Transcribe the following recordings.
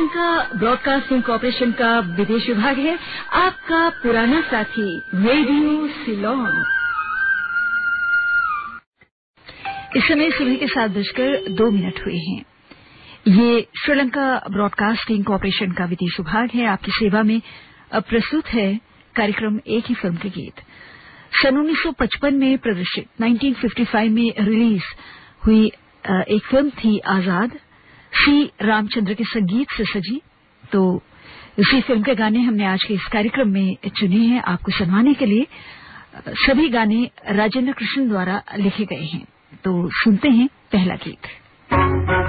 Sri Lanka broadcasting corporation का विदेश विभाग है। आपका पुराना साथी रेडियो सिलोन इस समय सुबह के सात बजकर दो मिनट हुए हैं। ये श्रीलंका ब्रॉडकास्टिंग कॉरपोरेशन का विदेश विभाग है। आपकी सेवा में अब प्रस्तुत है कार्यक्रम एक ही फ़िल्म के गीत। सन 1955 में प्रदर्शित 1955 में रिलीज़ हुई एक फ़िल्म थी आज़ाद। सी रामचंद्र के संगीत से सजी। तो इसी फ़िल्म के गाने हमने आज के इस कार्यक्रम में चुने हैं। आपको सुनवाने के लिए सभी गाने राजेंद्र कृष्ण द्वारा लिखे गए हैं। तो सुनते हैं पहला गीत।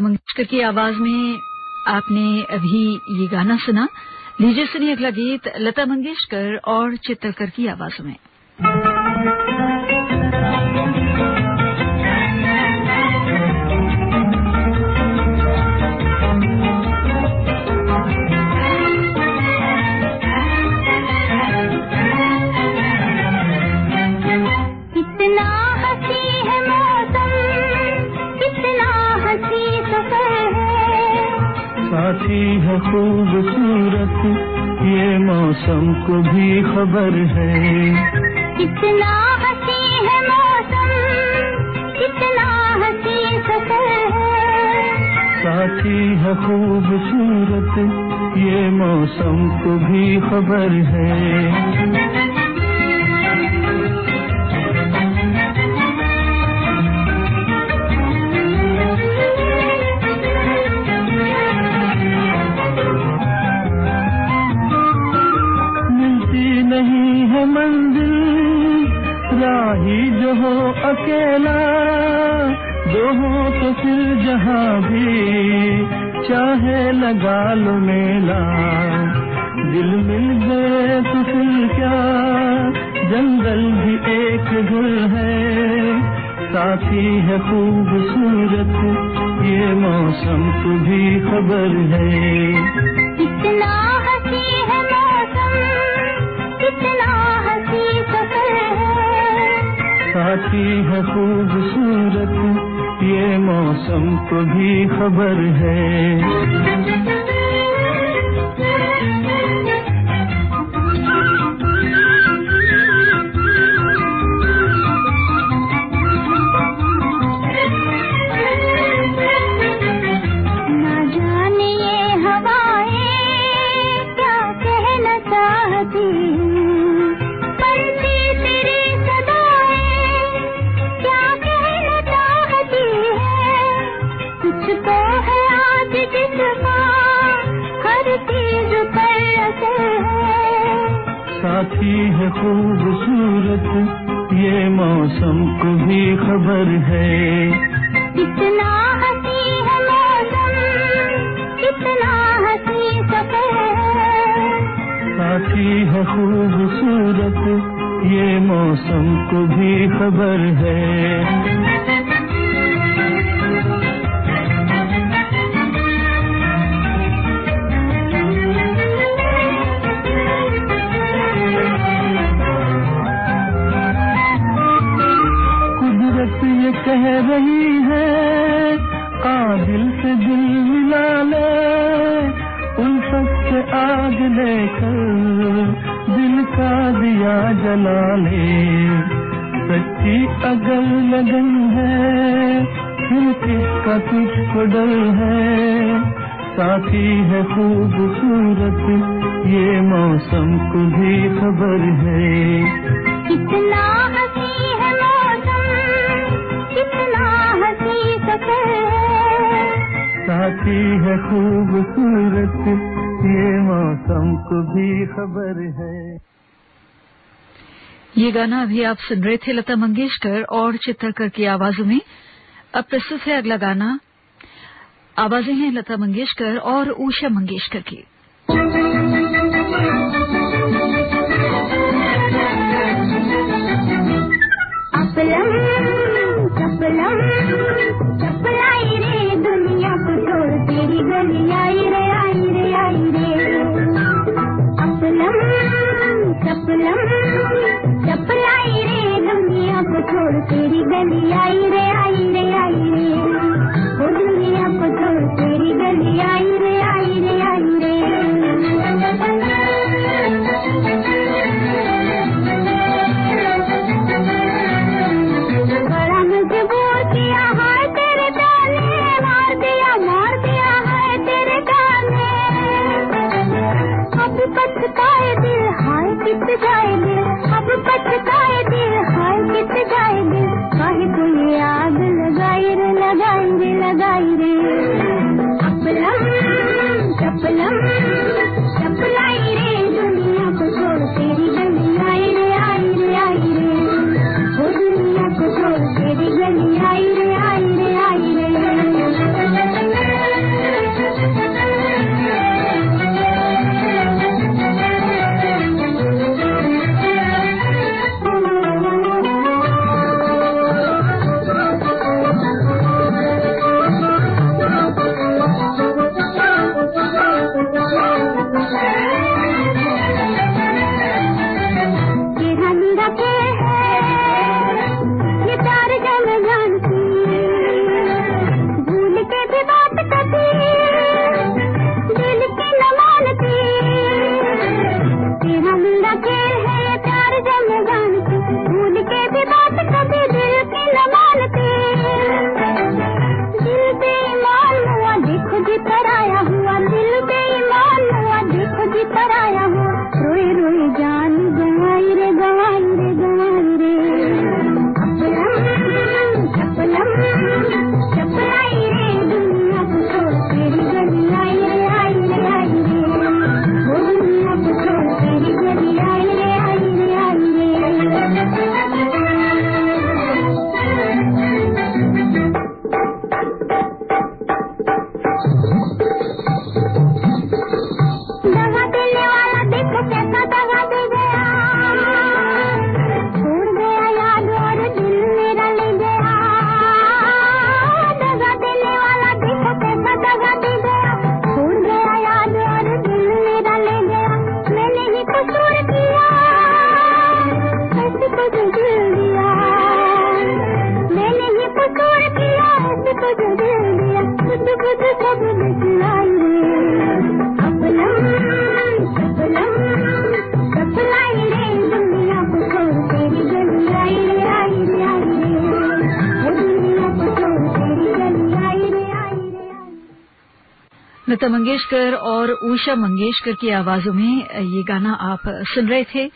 मंगेशकर की आवाज़ में आपने अभी ये गाना सुना। लीजिए सुनिए अगला गीत लता मंगेशकर और चित्तलकर की आवाज़ में। साथी है खूबसूरत ये मौसम को भी खबर है। कितना हसी है मौसम कितना हसी सफ़र है। साथी है खूबसूरत ये मौसम को भी खबर है। साथी है खूबसूरत ये मौसम भी खबर है। कितना हसी है मौसम कितना हसी सफ़र साथी है खूबसूरत ये मौसम को भी खबर है। है खूबसूरत ये मौसम को भी खबर है। इतना हसी है मौसम कितना हसी सफ़र है। साथी है खूबसूरत ये मौसम को भी खबर है। कह रही है। आ दिल से दिल मिला ले उल्फत से आग लेकर दिल का दिया जला ले। सच्ची अगर लगन है, फिर किसका तुझको डर है? साथी है खूबसूरत, ये मौसम को भी खबर है। साथी है खूबसूरत ये मौसम को भी खबर है। ये गाना अभी आप सुन रहे थे लता मंगेशकर और चित्रकर की आवाजों में। अब प्रस्तुत है अगला गाना। आवाज़ें हैं लता मंगेशकर और उषा मंगेशकर की। अपलम गली आई रे आई रे आई रे। ओ दुनिया को तेरी गली आई। लता मंगेशकर और उषा मंगेशकर की आवाजों में ये गाना आप सुन रहे थे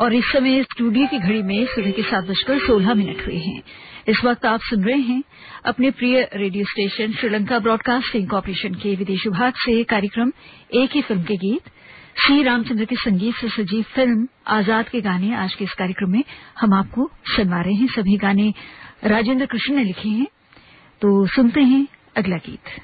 और इस समय स्टूडियो की घड़ी में सुबह के सात बजकर सोलह मिनट हुए हैं। इस वक्त आप सुन रहे हैं अपने प्रिय radio station Sri Lanka broadcasting corporation के विदेश विभाग से कार्यक्रम एक ही फ़िल्म के गीत। श्री रामचंद्र के संगीत से सजीव फ़िल्म आज़ाद के गाने आज के इस कार्यक्रम में हम आपको सुनवा रहे हैं। सभी गाने राजेंद्र कृष्ण ने लिखे हैं। तो सुनते हैं अगला गीत।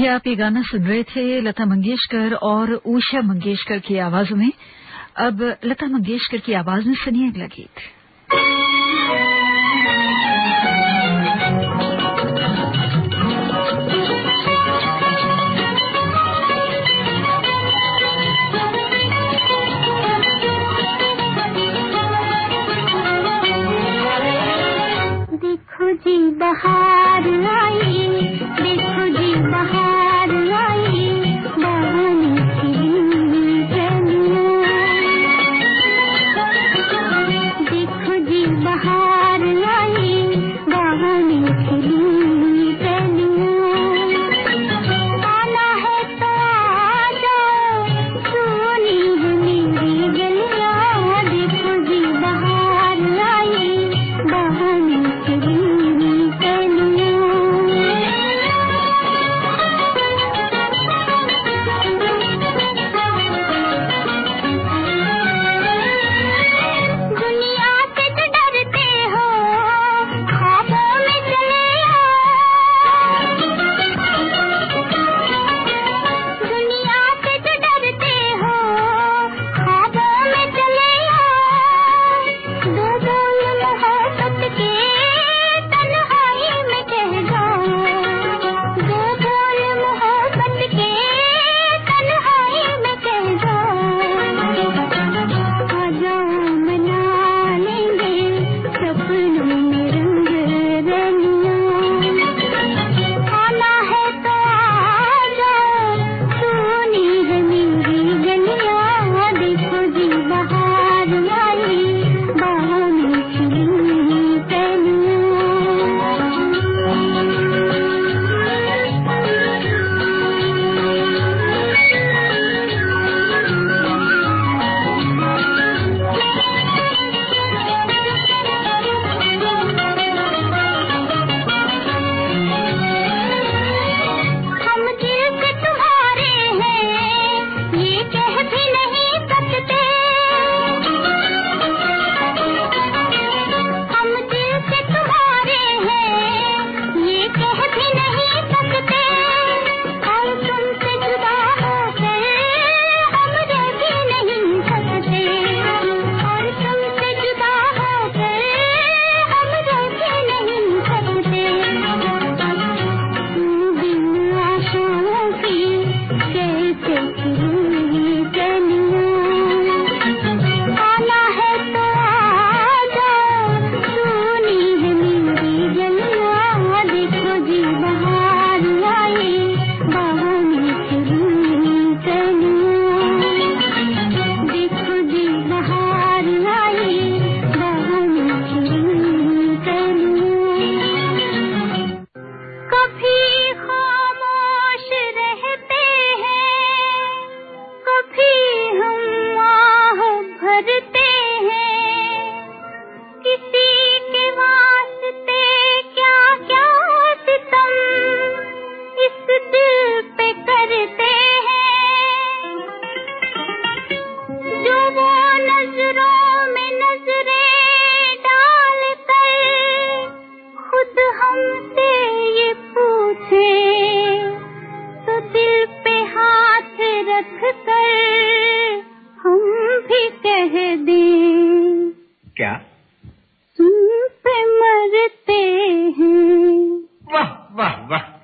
अभी आप ये गाना सुन रहे थे लता मंगेशकर और उषा मंगेशकर की आवाजों में। अब लता मंगेशकर की आवाज़ में सुनिए अगला गीत।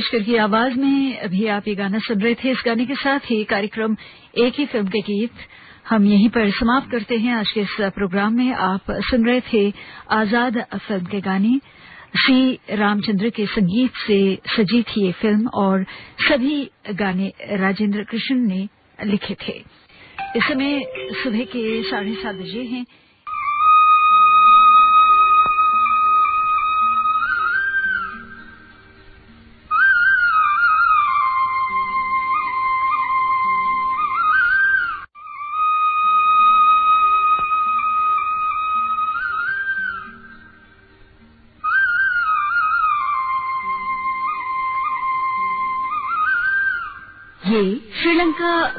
मंगेशकर की आवाज़ में अभी आप ये गाना सुन रहे थे। इस गाने के साथ ही कार्यक्रम एक ही फ़िल्म के गीत हम यहीं पर समाप्त करते हैं। आज के इस प्रोग्राम में आप सुन रहे थे आज़ाद फ़िल्म के गाने। श्री रामचंद्र के संगीत से सजी थी ये फ़िल्म और सभी गाने राजेंद्र कृष्ण ने लिखे थे। इस समय सुबह के साढ़े सात बजे हैं।